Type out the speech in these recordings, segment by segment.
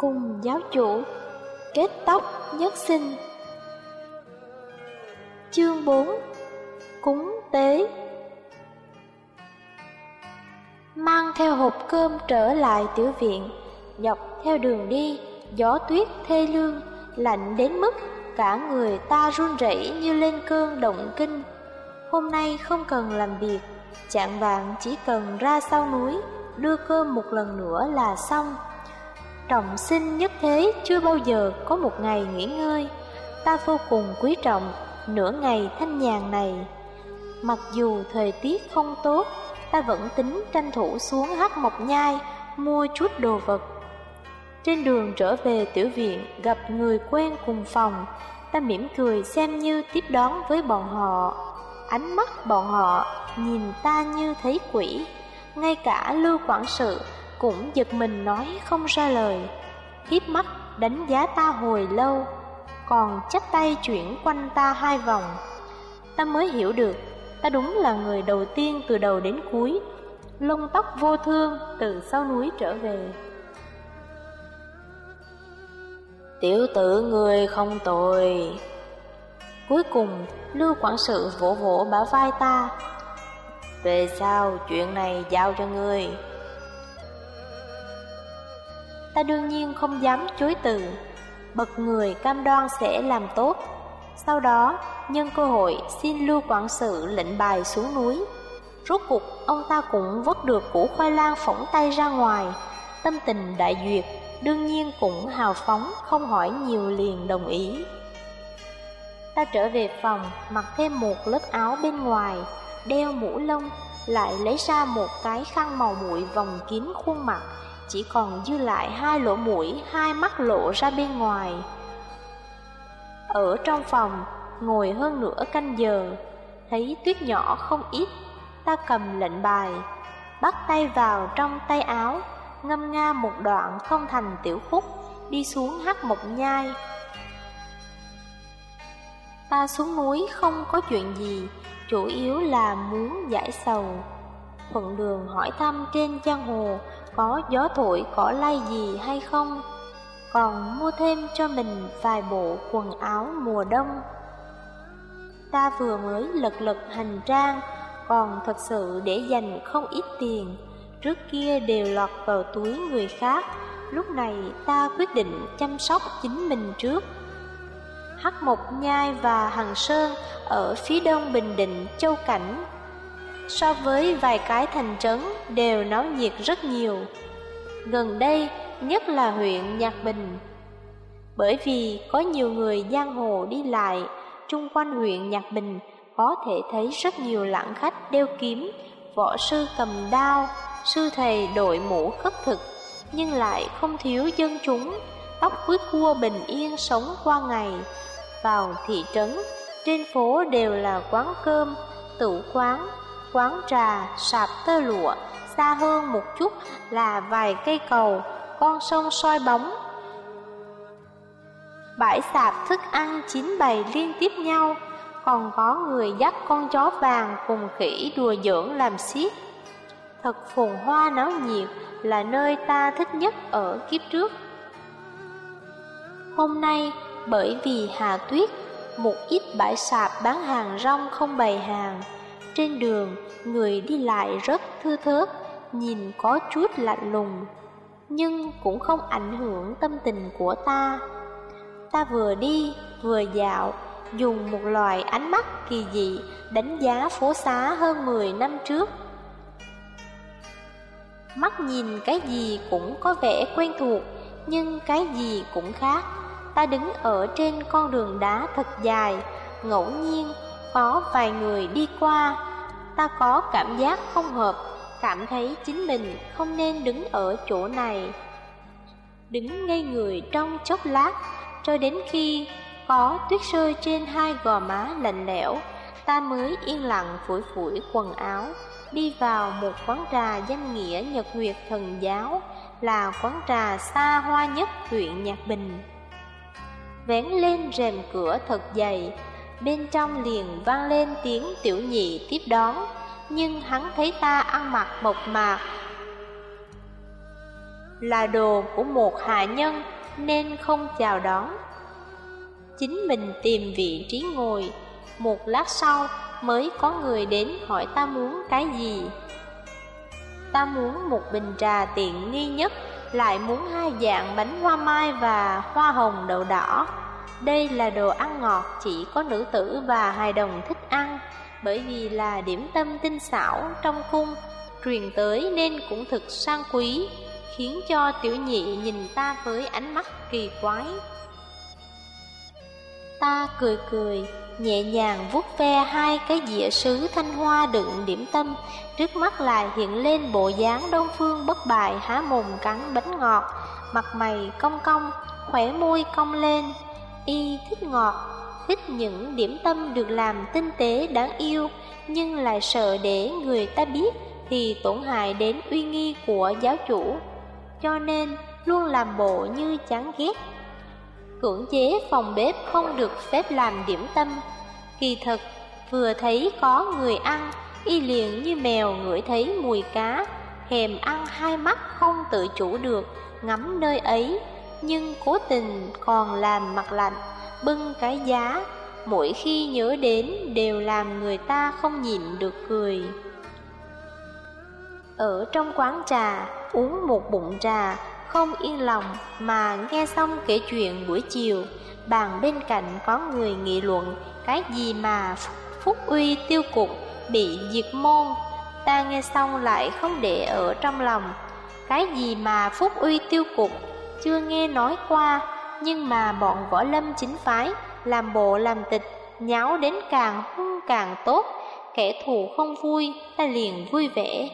Cùng giáo chủ, Kết tóc nhất sinh. Chương 4 Cúng tế. Mang theo hộp cơm trở lại tiểu viện, Dọc theo đường đi, Gió tuyết thê lương, Lạnh đến mức cả người ta run rẩy như lên cơn động kinh. Hôm nay không cần làm việc, Chạng vạn chỉ cần ra sau núi, Đưa cơm một lần nữa là xong. Trọng sinh nhất thế, chưa bao giờ có một ngày nghỉ ngơi. Ta vô cùng quý trọng nửa ngày thanh nhàn này. Mặc dù thời tiết không tốt, Ta vẫn tính tranh thủ xuống hát mộc nhai, Mua chút đồ vật. Trên đường trở về tiểu viện, Gặp người quen cùng phòng, Ta mỉm cười xem như tiếp đón với bọn họ. Ánh mắt bọn họ nhìn ta như thấy quỷ, Ngay cả Lưu Quản sự cũng giật mình nói không ra lời. Hiếp mắt, đánh giá ta hồi lâu, Còn chắp tay chuyển quanh ta hai vòng. Ta mới hiểu được, Ta đúng là người đầu tiên từ đầu đến cuối, Lông tóc vô thương từ sau núi trở về. Tiểu tử người không tồi. Cuối cùng, Lưu quản sự vỗ vỗ bả vai ta. Về sau, chuyện này giao cho ngươi. Ta đương nhiên không dám chối từ. Bậc người cam đoan sẽ làm tốt. Sau đó, nhân cơ hội xin lưu quản sự lệnh bài xuống núi. Rốt cuộc, ông ta cũng vớt được củ khoai lang phỏng tay ra ngoài. Tâm tình đại duyệt Đương nhiên cũng hào phóng, Không hỏi nhiều liền đồng ý. Ta trở về phòng, Mặc thêm một lớp áo bên ngoài, Đeo mũ lông, Lại lấy ra một cái khăn màu muội vòng kín khuôn mặt chỉ còn dư lại hai lỗ mũi, hai mắt lộ ra bên ngoài. Ở trong phòng, ngồi hơn nửa canh giờ, thấy tuyết nhỏ không ít, ta cầm lệnh bài, bắt tay vào trong tay áo, ngâm nga một đoạn không thành tiểu khúc, đi xuống hát một nhai. Ta xuống núi không có chuyện gì, chủ yếu là muốn giải sầu. Thuận đường hỏi thăm trên giang hồ có gió thổi cỏ lay gì hay không? Còn mua thêm cho mình vài bộ quần áo mùa đông. Ta vừa mới lật lật hành trang Còn thật sự để dành không ít tiền. Trước kia đều lọt vào túi người khác Lúc này ta quyết định chăm sóc chính mình trước. Hắc Mộc Nhai và Hằng Sơn ở phía đông Bình Định, Châu Cảnh so với vài cái thành trấn đều náo nhiệt rất nhiều. Gần đây, nhất là huyện Nhạc Bình. Bởi vì có nhiều người giang hồ đi lại, chung quanh huyện Nhạc Bình có thể thấy rất nhiều lãng khách đeo kiếm, võ sư cầm đao, sư thầy đội mũ khất thực, nhưng lại không thiếu dân chúng, tóc cuối cua bình yên sống qua ngày. Vào thị trấn, trên phố đều là quán cơm, tủ quán, quán trà, sạp tơ lụa, xa hơn một chút là vài cây cầu, con sông soi bóng. Bãi sạp thức ăn chín bày liên tiếp nhau, còn có người dắt con chó vàng cùng khỉ đùa giỡn làm xiết. Thật phồn hoa náo nhiệt là nơi ta thích nhất ở kiếp trước. Hôm nay, bởi vì hà tuyết, một ít bãi sạp bán hàng rong không bày hàng, trên đường, người đi lại rất thưa thớt, nhìn có chút lạnh lùng, nhưng cũng không ảnh hưởng tâm tình của ta. Ta vừa đi, vừa dạo, dùng một loại ánh mắt kỳ dị đánh giá phố xá hơn 10 năm trước. Mắt nhìn cái gì cũng có vẻ quen thuộc, nhưng cái gì cũng khác. Ta đứng ở trên con đường đá thật dài, ngẫu nhiên có vài người đi qua, ta có cảm giác không hợp, cảm thấy chính mình không nên đứng ở chỗ này. Đứng ngây người trong chốc lát, cho đến khi có tuyết rơi trên hai gò má lạnh lẽo, ta mới yên lặng phủi phủi quần áo, đi vào một quán trà danh nghĩa Nhật Nguyệt Thần Giáo, là quán trà xa hoa nhất huyện Nhạc Bình. Vén lên rèm cửa thật dày, Bên trong liền vang lên tiếng tiểu nhị tiếp đón Nhưng hắn thấy ta ăn mặc mộc mạc là đồ của một hạ nhân nên không chào đón. Chính mình tìm vị trí ngồi, một lát sau mới có người đến hỏi ta muốn cái gì. Ta muốn một bình trà tiện nghi nhất, lại muốn hai dạng bánh hoa mai và hoa hồng đậu đỏ. Đây là đồ ăn ngọt chỉ có nữ tử và hài đồng thích ăn, bởi vì là điểm tâm tinh xảo trong cung, truyền tới nên cũng thực sang quý, khiến cho tiểu nhị nhìn ta với ánh mắt kỳ quái. Ta cười cười, nhẹ nhàng vuốt ve hai cái dĩa sứ thanh hoa đựng điểm tâm, trước mắt lại hiện lên bộ dáng đông phương bất bại há mồm cắn bánh ngọt, mặt mày cong cong, khỏe môi cong lên. Y thích ngọt, thích những điểm tâm được làm tinh tế đáng yêu, nhưng lại sợ để người ta biết thì tổn hại đến uy nghi của giáo chủ. Cho nên luôn làm bộ như chán ghét cưỡng chế phòng bếp không được phép làm điểm tâm. Kỳ thực, vừa thấy có người ăn, y liền như mèo ngửi thấy mùi cá, thèm ăn hai mắt không tự chủ được, ngắm nơi ấy, nhưng cố tình còn làm mặt lạnh, bưng cái giá, mỗi khi nhớ đến đều làm người ta không nhịn được cười. Ở trong quán trà, uống một bụng trà, không yên lòng mà nghe xong kể chuyện buổi chiều, bàn bên cạnh có người nghị luận cái gì mà phúc uy tiêu cục bị diệt môn. Ta nghe xong lại không để ở trong lòng. Cái gì mà phúc uy tiêu cục chưa nghe nói qua, nhưng mà bọn võ lâm chính phái làm bộ làm tịch, nháo đến càng hung càng tốt, kẻ thù không vui, ta liền vui vẻ.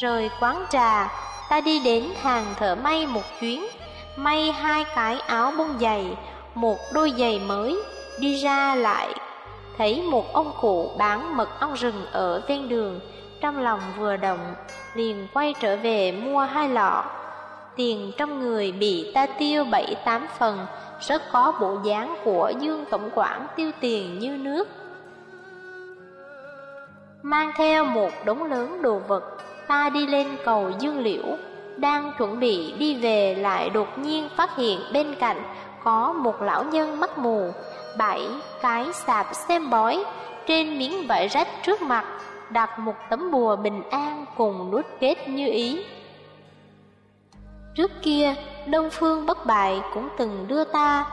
Rời quán trà, ta đi đến hàng thợ may một chuyến, may hai cái áo bông dày, một đôi giày mới, đi ra lại. Thấy một ông cụ bán mật ong rừng ở ven đường, trong lòng vừa động, liền quay trở về mua hai lọ. Tiền trong người bị ta tiêu bảy tám phần, rất có bộ dáng của Dương Tổng quản tiêu tiền như nước. Mang theo một đống lớn đồ vật, ta đi lên cầu Dương Liễu, đang chuẩn bị đi về lại đột nhiên phát hiện bên cạnh có một lão nhân mắt mù, bảy cái sạp xem bói, trên miếng vải rách trước mặt đặt một tấm bùa bình an cùng nút kết như ý. Trước kia, Đông Phương bất bại cũng từng đưa ta,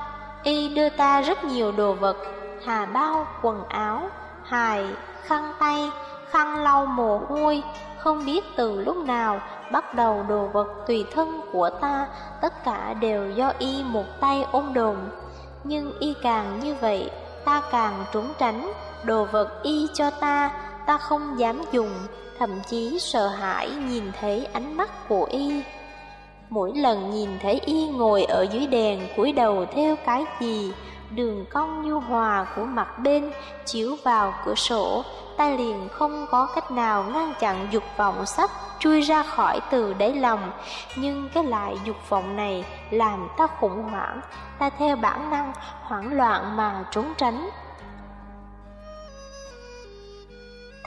y đưa ta rất nhiều đồ vật, hà bao, quần áo, hài, khăn tay, khăn lau mồ hôi, không biết từ lúc nào bắt đầu đồ vật tùy thân của ta tất cả đều do y một tay ôm đồn. Nhưng y càng như vậy, ta càng trốn tránh, đồ vật y cho ta, ta không dám dùng, thậm chí sợ hãi nhìn thấy ánh mắt của y. Mỗi lần nhìn thấy y ngồi ở dưới đèn cúi đầu theo cái gì, đường cong nhu hòa của mặt bên chiếu vào cửa sổ, ta liền không có cách nào ngăn chặn dục vọng sắp chui ra khỏi từ đáy lòng. Nhưng cái lại dục vọng này làm ta khủng hoảng, ta theo bản năng hoảng loạn mà trốn tránh.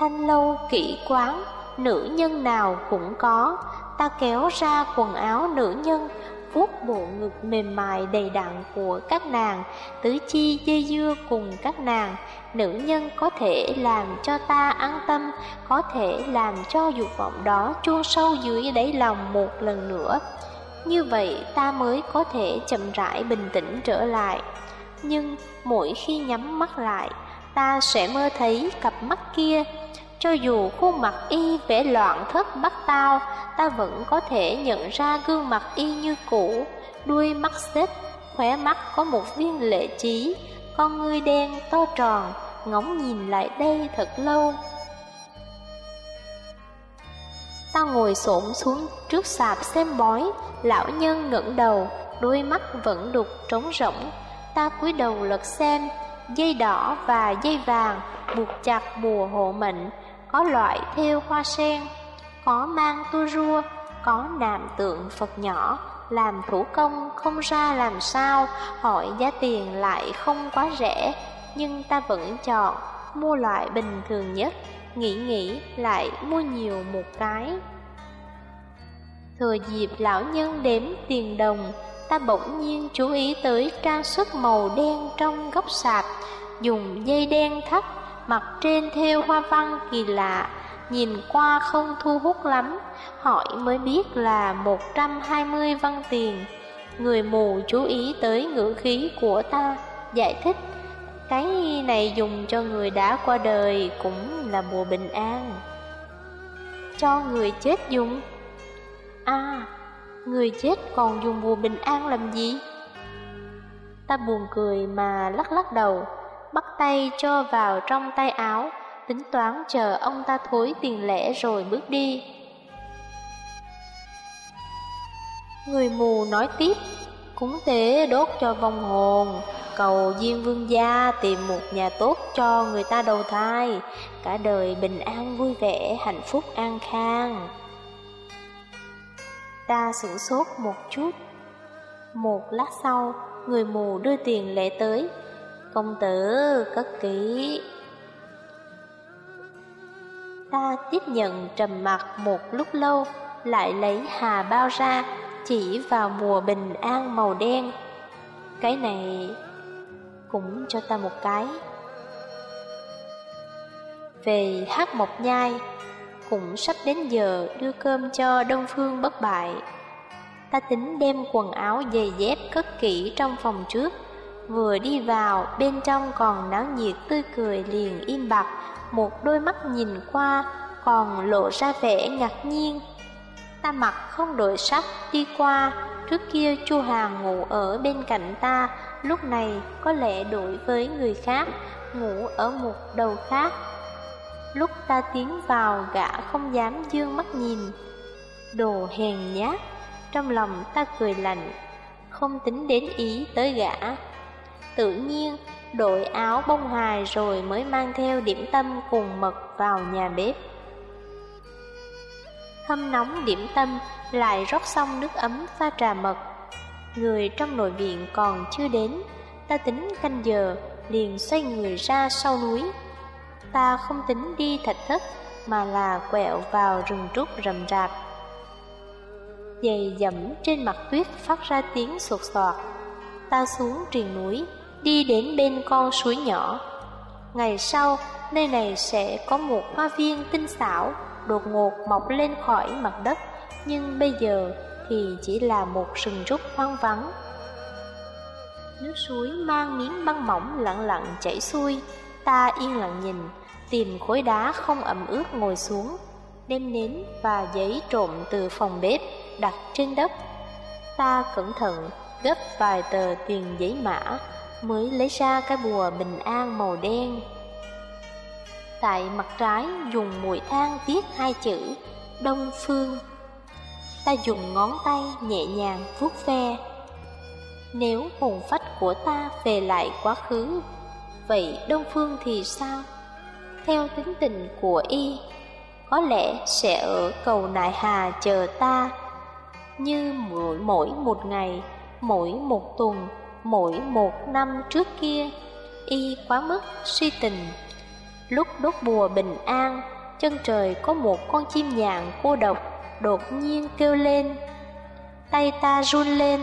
Thanh lâu kỹ quán, nữ nhân nào cũng có, ta kéo ra quần áo nữ nhân, vuốt bộ ngực mềm mại đầy đặn của các nàng, tứ chi dây dưa cùng các nàng. Nữ nhân có thể làm cho ta an tâm, có thể làm cho dục vọng đó chuông sâu dưới đáy lòng một lần nữa. Như vậy ta mới có thể chậm rãi bình tĩnh trở lại. Nhưng mỗi khi nhắm mắt lại, ta sẽ mơ thấy cặp mắt kia cho dù khuôn mặt y vẻ loạn thất bắt tao, ta vẫn có thể nhận ra gương mặt y như cũ, đuôi mắt xếp, khóe mắt có một viên lệ trí, con ngươi đen to tròn, ngóng nhìn lại đây thật lâu. Ta ngồi xổm xuống trước sạp xem bói, lão nhân ngẩng đầu, đôi mắt vẫn đục trống rỗng. Ta cúi đầu lật xem, dây đỏ và dây vàng buộc chặt bùa hộ mệnh, có loại theo hoa sen, có mang tua rua, có nạm tượng Phật nhỏ, làm thủ công không ra làm sao, hỏi giá tiền lại không quá rẻ, nhưng ta vẫn chọn mua loại bình thường nhất, nghĩ nghĩ lại mua nhiều một cái. Thừa dịp lão nhân đếm tiền đồng, ta bỗng nhiên chú ý tới trang sức màu đen trong góc sạp, dùng dây đen thắt, mặt trên thêu hoa văn kỳ lạ, nhìn qua không thu hút lắm, hỏi mới biết là 120 văn tiền. Người mù chú ý tới ngữ khí của ta, giải thích, cái này dùng cho người đã qua đời cũng là mùa bình an. Cho người chết dùng? À, người chết còn dùng bùa bình an làm gì? Ta buồn cười mà lắc lắc đầu, bắt tay cho vào trong tay áo, tính toán chờ ông ta thối tiền lẻ rồi bước đi. Người mù nói tiếp, cúng tế đốt cho vong hồn, cầu Diên Vương gia tìm một nhà tốt cho người ta đầu thai, cả đời bình an vui vẻ, hạnh phúc an khang. Ta sửng sốt một chút. Một lát sau, người mù đưa tiền lễ tới. Công tử, cất kỹ. Ta tiếp nhận trầm mặt một lúc lâu, lại lấy hà bao ra, chỉ vào mùa bình an màu đen. Cái này cũng cho ta một cái. Về hát một nhai, cũng sắp đến giờ đưa cơm cho Đông Phương bất bại. Ta tính đem quần áo giày dép cất kỹ trong phòng trước, vừa đi vào bên trong còn náo nhiệt tươi cười liền im bặt, một đôi mắt nhìn qua còn lộ ra vẻ ngạc nhiên. Ta mặc không đổi sắc đi qua, trước kia Chu Hàng ngủ ở bên cạnh ta, lúc này có lẽ đổi với người khác, ngủ ở một đầu khác. Lúc ta tiến vào gã không dám dương mắt nhìn Đồ hèn nhát Trong lòng ta cười lạnh Không tính đến ý tới gã Tự nhiên đội áo bông hài rồi mới mang theo điểm tâm cùng mật vào nhà bếp Hâm nóng điểm tâm lại rót xong nước ấm pha trà mật Người trong nội viện còn chưa đến Ta tính canh giờ liền xoay người ra sau núi ta không tính đi thạch thất mà là quẹo vào rừng trúc rậm rạp. Giày dẫm trên mặt tuyết phát ra tiếng sột soạt. Ta xuống triền núi, đi đến bên con suối nhỏ. Ngày sau, nơi này sẽ có một hoa viên tinh xảo, đột ngột mọc lên khỏi mặt đất, nhưng bây giờ thì chỉ là một sừng trúc hoang vắng. Nước suối mang miếng băng mỏng lặng lặng chảy xuôi, ta yên lặng nhìn, tìm khối đá không ẩm ướt ngồi xuống, đem nến và giấy trộm từ phòng bếp đặt trên đất. Ta cẩn thận gấp vài tờ tiền giấy mã mới lấy ra cái bùa bình an màu đen. Tại mặt trái dùng mũi than viết hai chữ Đông Phương. Ta dùng ngón tay nhẹ nhàng vuốt ve. Nếu hồn phách của ta về lại quá khứ, vậy Đông Phương thì sao? theo tính tình của y Có lẽ sẽ ở cầu nại hà chờ ta Như mỗi, mỗi một ngày, mỗi một tuần, mỗi một năm trước kia Y quá mức suy tình. Lúc đốt bùa bình an Chân trời có một con chim nhạn cô độc Đột nhiên kêu lên. Tay ta run lên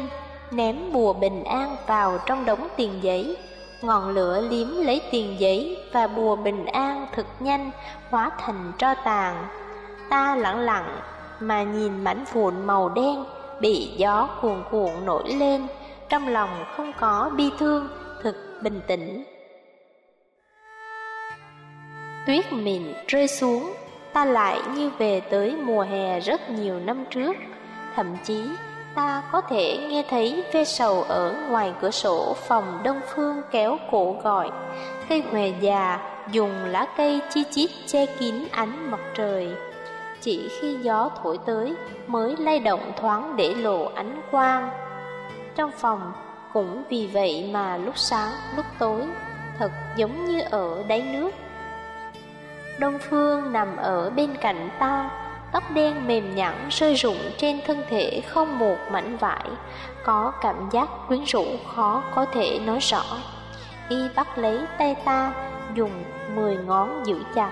Ném bùa bình an vào trong đống tiền giấy. Ngọn lửa liếm lấy tiền giấy và bùa bình an thực nhanh hóa thành tro tàn. Ta lặng lặng mà nhìn mảnh vụn màu đen bị gió cuồn cuộn nổi lên, trong lòng không có bi thương, thực bình tĩnh. Tuyết mịn rơi xuống, ta lại như về tới mùa hè rất nhiều năm trước, thậm chí ta có thể nghe thấy ve sầu ở ngoài cửa sổ phòng đông phương kéo cổ gọi. Cây hòe già dùng lá cây chi chít che kín ánh mặt trời. Chỉ khi gió thổi tới mới lay động thoáng để lộ ánh quang. Trong phòng cũng vì vậy mà lúc sáng lúc tối thật giống như ở đáy nước. Đông Phương nằm ở bên cạnh ta tóc đen mềm nhẵn rơi rụng trên thân thể không một mảnh vải, có cảm giác quyến rũ khó có thể nói rõ. Y bắt lấy tay ta, dùng mười ngón giữ chặt.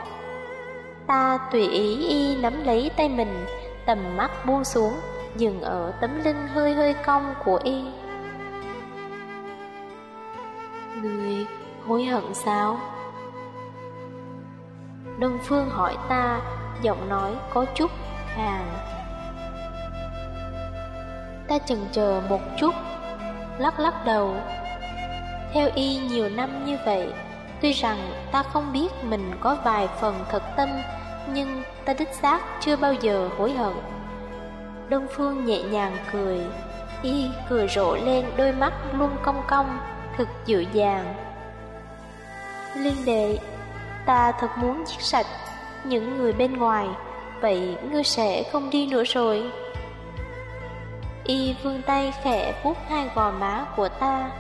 Ta tùy ý y nắm lấy tay mình, tầm mắt buông xuống, dừng ở tấm lưng hơi hơi cong của y. Người hối hận sao? Đông Phương hỏi ta, giọng nói có chút hàng Ta chần chờ một chút, lắc lắc đầu. Theo y nhiều năm như vậy, tuy rằng ta không biết mình có vài phần thật tâm, nhưng ta đích xác chưa bao giờ hối hận. Đông Phương nhẹ nhàng cười, y cười rộ lên đôi mắt luôn cong cong, thật dịu dàng. Liên đệ, ta thật muốn giết sạch những người bên ngoài, vậy ngươi sẽ không đi nữa rồi. Y vươn tay khẽ vuốt hai gò má của ta.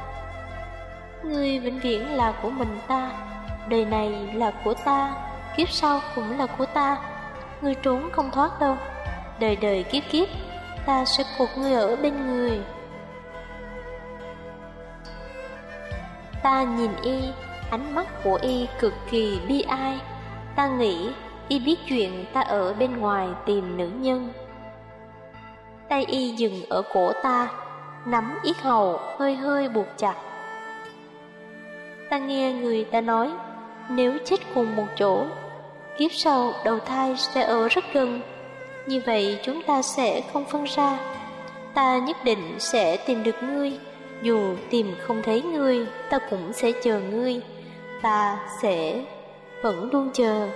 Ngươi vĩnh viễn là của mình ta, đời này là của ta, kiếp sau cũng là của ta. Ngươi trốn không thoát đâu, đời đời kiếp kiếp, ta sẽ cột ngươi ở bên người. Ta nhìn y, ánh mắt của y cực kỳ bi ai. Ta nghĩ y biết chuyện ta ở bên ngoài tìm nữ nhân. Tay y dừng ở cổ ta, nắm yết hầu hơi hơi buộc chặt. Ta nghe người ta nói, nếu chết cùng một chỗ, kiếp sau đầu thai sẽ ở rất gần. Như vậy chúng ta sẽ không phân ra. Ta nhất định sẽ tìm được ngươi, dù tìm không thấy ngươi, ta cũng sẽ chờ ngươi. Ta sẽ vẫn luôn chờ.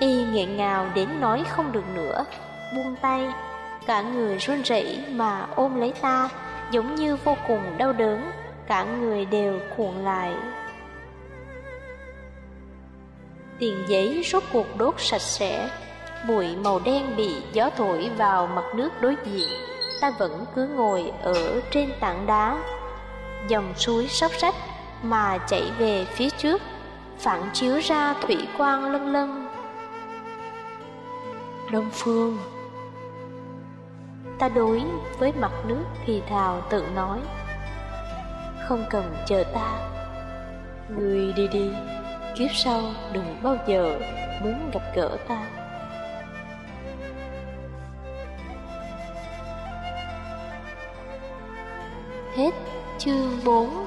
Y nghẹn ngào đến nói không được nữa, buông tay, cả người run rẩy mà ôm lấy ta, giống như vô cùng đau đớn, cả người đều cuộn lại. Tiền giấy rốt cuộc đốt sạch sẽ, bụi màu đen bị gió thổi vào mặt nước đối diện, ta vẫn cứ ngồi ở trên tảng đá. Dòng suối sóc sách mà chảy về phía trước, phản chiếu ra thủy quang lân lân Đông Phương. Ta đối với mặt nước thì thào tự nói Không cần chờ ta. Người đi đi. Kiếp sau đừng bao giờ muốn gặp gỡ ta. Hết chương 4